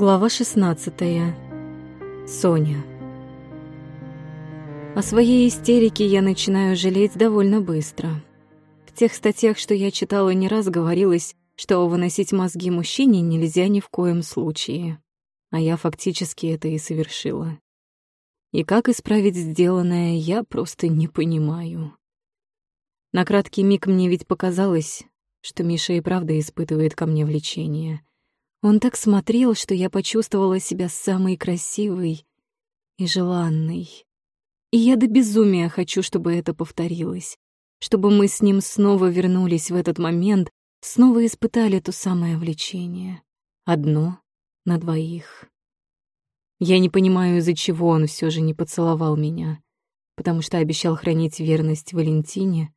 Глава 16. Соня. О своей истерике я начинаю жалеть довольно быстро. В тех статьях, что я читала, не раз говорилось, что выносить мозги мужчине нельзя ни в коем случае. А я фактически это и совершила. И как исправить сделанное, я просто не понимаю. На краткий миг мне ведь показалось, что Миша и правда испытывает ко мне влечение — он так смотрел, что я почувствовала себя самой красивой и желанной. И я до безумия хочу, чтобы это повторилось, чтобы мы с ним снова вернулись в этот момент, снова испытали то самое влечение. Одно на двоих. Я не понимаю, из-за чего он все же не поцеловал меня, потому что обещал хранить верность Валентине.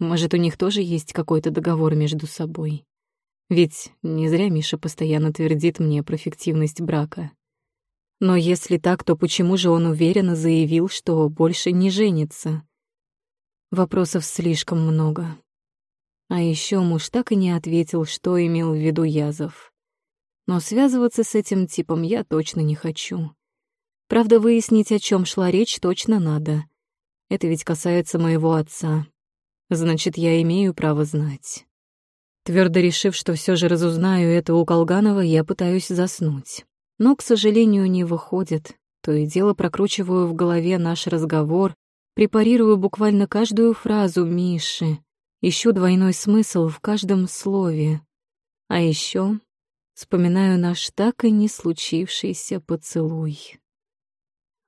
Может, у них тоже есть какой-то договор между собой. Ведь не зря Миша постоянно твердит мне про фиктивность брака. Но если так, то почему же он уверенно заявил, что больше не женится? Вопросов слишком много. А еще муж так и не ответил, что имел в виду Язов. Но связываться с этим типом я точно не хочу. Правда, выяснить, о чем шла речь, точно надо. Это ведь касается моего отца. Значит, я имею право знать. Твердо решив, что все же разузнаю это у Колганова, я пытаюсь заснуть. Но, к сожалению, не выходит. То и дело прокручиваю в голове наш разговор, препарирую буквально каждую фразу Миши, ищу двойной смысл в каждом слове. А еще вспоминаю наш так и не случившийся поцелуй.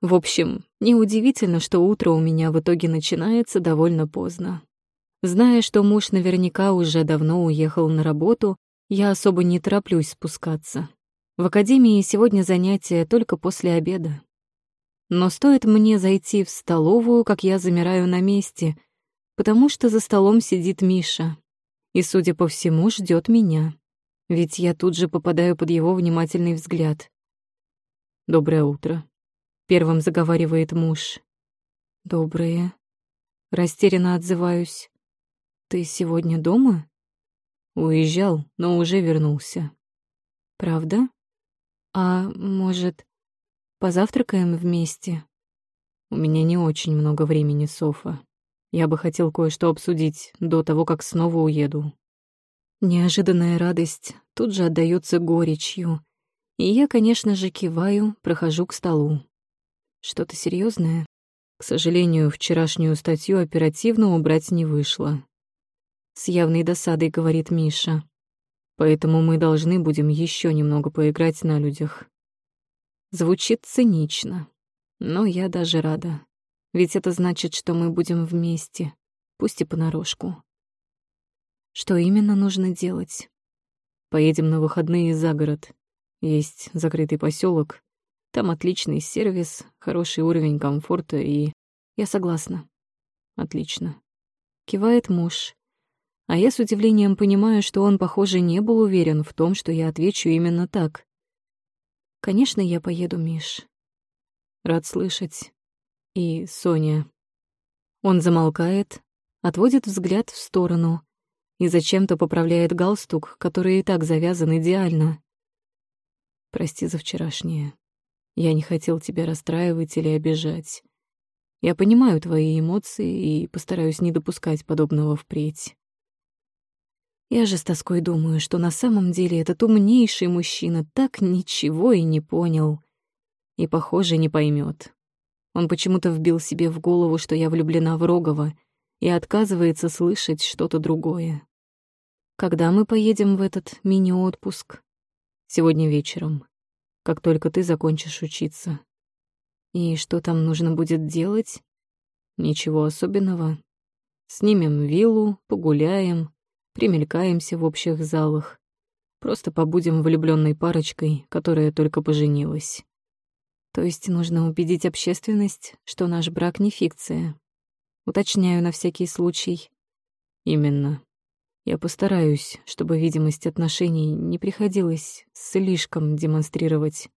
В общем, неудивительно, что утро у меня в итоге начинается довольно поздно. Зная, что муж наверняка уже давно уехал на работу, я особо не тороплюсь спускаться. В академии сегодня занятия только после обеда. Но стоит мне зайти в столовую, как я замираю на месте, потому что за столом сидит Миша. И, судя по всему, ждет меня. Ведь я тут же попадаю под его внимательный взгляд. «Доброе утро», — первым заговаривает муж. «Доброе». Растерянно отзываюсь. «Ты сегодня дома?» «Уезжал, но уже вернулся». «Правда? А может, позавтракаем вместе?» «У меня не очень много времени, Софа. Я бы хотел кое-что обсудить до того, как снова уеду». Неожиданная радость тут же отдаётся горечью, и я, конечно же, киваю, прохожу к столу. Что-то серьезное? К сожалению, вчерашнюю статью оперативно убрать не вышло. С явной досадой говорит Миша. Поэтому мы должны будем еще немного поиграть на людях. Звучит цинично, но я даже рада. Ведь это значит, что мы будем вместе, пусть и понарошку. Что именно нужно делать? Поедем на выходные за город. Есть закрытый поселок. Там отличный сервис, хороший уровень комфорта и... Я согласна. Отлично. Кивает муж, а я с удивлением понимаю, что он, похоже, не был уверен в том, что я отвечу именно так. Конечно, я поеду, Миш. Рад слышать. И Соня. Он замолкает, отводит взгляд в сторону и зачем-то поправляет галстук, который и так завязан идеально. Прости за вчерашнее. Я не хотел тебя расстраивать или обижать. Я понимаю твои эмоции и постараюсь не допускать подобного впредь. Я же с тоской думаю, что на самом деле этот умнейший мужчина так ничего и не понял. И, похоже, не поймет. Он почему-то вбил себе в голову, что я влюблена в Рогова, и отказывается слышать что-то другое. Когда мы поедем в этот мини-отпуск? Сегодня вечером, как только ты закончишь учиться. И что там нужно будет делать? Ничего особенного. Снимем виллу, погуляем, примелькаемся в общих залах. Просто побудем влюбленной парочкой, которая только поженилась. То есть нужно убедить общественность, что наш брак не фикция. Уточняю на всякий случай. Именно. Я постараюсь, чтобы видимость отношений не приходилось слишком демонстрировать.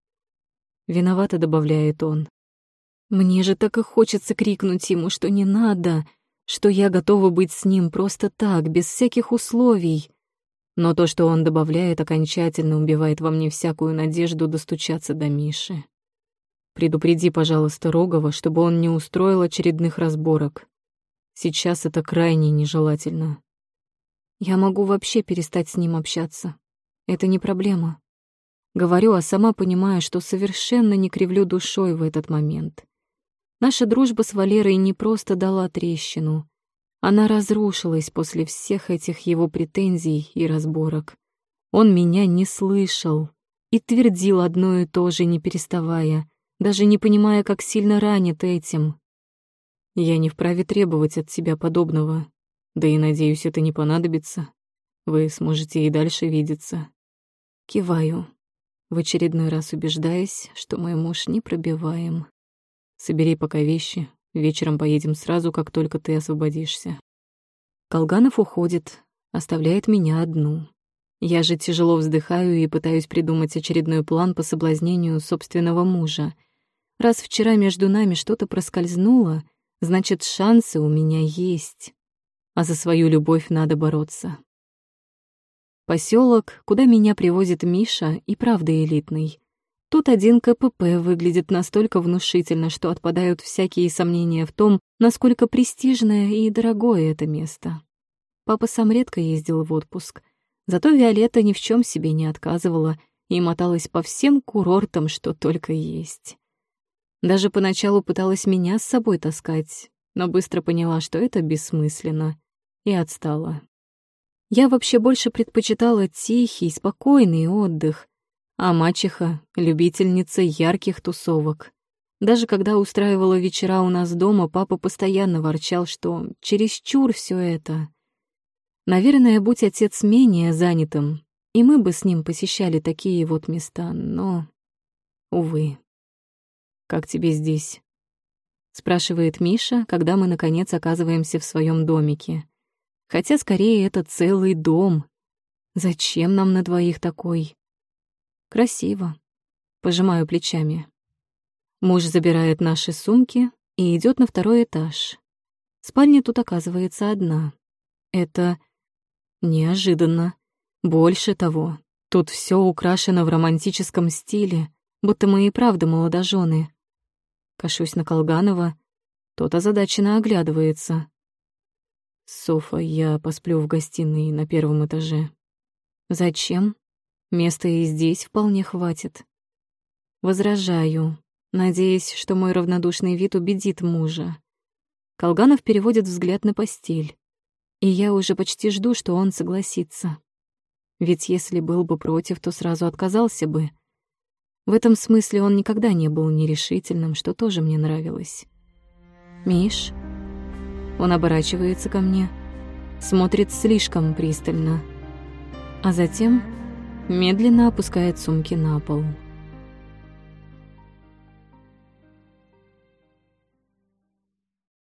Виновато добавляет он. Мне же так и хочется крикнуть ему, что не надо, что я готова быть с ним просто так, без всяких условий. Но то, что он добавляет, окончательно убивает во мне всякую надежду достучаться до Миши. Предупреди, пожалуйста, Рогова, чтобы он не устроил очередных разборок. Сейчас это крайне нежелательно. Я могу вообще перестать с ним общаться. Это не проблема. Говорю, а сама понимаю, что совершенно не кривлю душой в этот момент. Наша дружба с Валерой не просто дала трещину. Она разрушилась после всех этих его претензий и разборок. Он меня не слышал и твердил одно и то же, не переставая, даже не понимая, как сильно ранит этим. Я не вправе требовать от тебя подобного, да и, надеюсь, это не понадобится. Вы сможете и дальше видеться. Киваю, в очередной раз убеждаясь, что мой муж непробиваем. Собери пока вещи, вечером поедем сразу, как только ты освободишься. Колганов уходит, оставляет меня одну. Я же тяжело вздыхаю и пытаюсь придумать очередной план по соблазнению собственного мужа. Раз вчера между нами что-то проскользнуло, значит, шансы у меня есть. А за свою любовь надо бороться. Поселок, куда меня привозит Миша, и правда элитный. Тут один КПП выглядит настолько внушительно, что отпадают всякие сомнения в том, насколько престижное и дорогое это место. Папа сам редко ездил в отпуск, зато Виолетта ни в чем себе не отказывала и моталась по всем курортам, что только есть. Даже поначалу пыталась меня с собой таскать, но быстро поняла, что это бессмысленно, и отстала. Я вообще больше предпочитала тихий, спокойный отдых, а мачеха — любительница ярких тусовок. Даже когда устраивала вечера у нас дома, папа постоянно ворчал, что чересчур все это. Наверное, будь отец менее занятым, и мы бы с ним посещали такие вот места, но... Увы. «Как тебе здесь?» — спрашивает Миша, когда мы, наконец, оказываемся в своем домике. Хотя, скорее, это целый дом. Зачем нам на двоих такой? Красиво. Пожимаю плечами. Муж забирает наши сумки и идет на второй этаж. Спальня тут оказывается одна. Это неожиданно. Больше того, тут все украшено в романтическом стиле, будто мы и правда молодожены. Кашусь на Колганова, тот озадаченно оглядывается. «Софа, я посплю в гостиной на первом этаже». «Зачем?» Места и здесь вполне хватит. Возражаю, надеясь, что мой равнодушный вид убедит мужа. Колганов переводит взгляд на постель, и я уже почти жду, что он согласится. Ведь если был бы против, то сразу отказался бы. В этом смысле он никогда не был нерешительным, что тоже мне нравилось. «Миш?» Он оборачивается ко мне, смотрит слишком пристально, а затем медленно опускает сумки на пол.